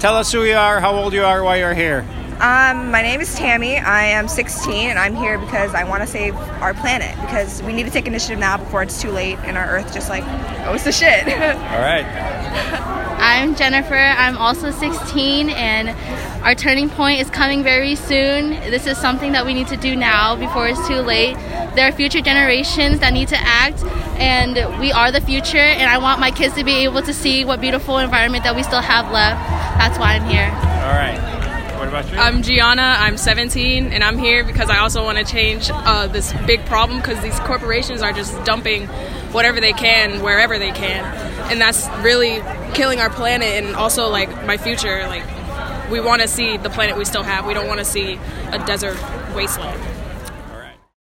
Tell us who you are, how old you are, why you're here. Um, my name is Tammy. I am 16, and I'm here because I want to save our planet. Because we need to take initiative now before it's too late, and our Earth just like goes to shit. All right. I'm Jennifer. I'm also 16, and our turning point is coming very soon. This is something that we need to do now before it's too late. There are future generations that need to act, and we are the future. And I want my kids to be able to see what beautiful environment that we still have left. That's why I'm here. All right. I'm Gianna. I'm 17, and I'm here because I also want to change uh, this big problem because these corporations are just dumping whatever they can wherever they can, and that's really killing our planet and also like my future. Like we want to see the planet we still have. We don't want to see a desert wasteland.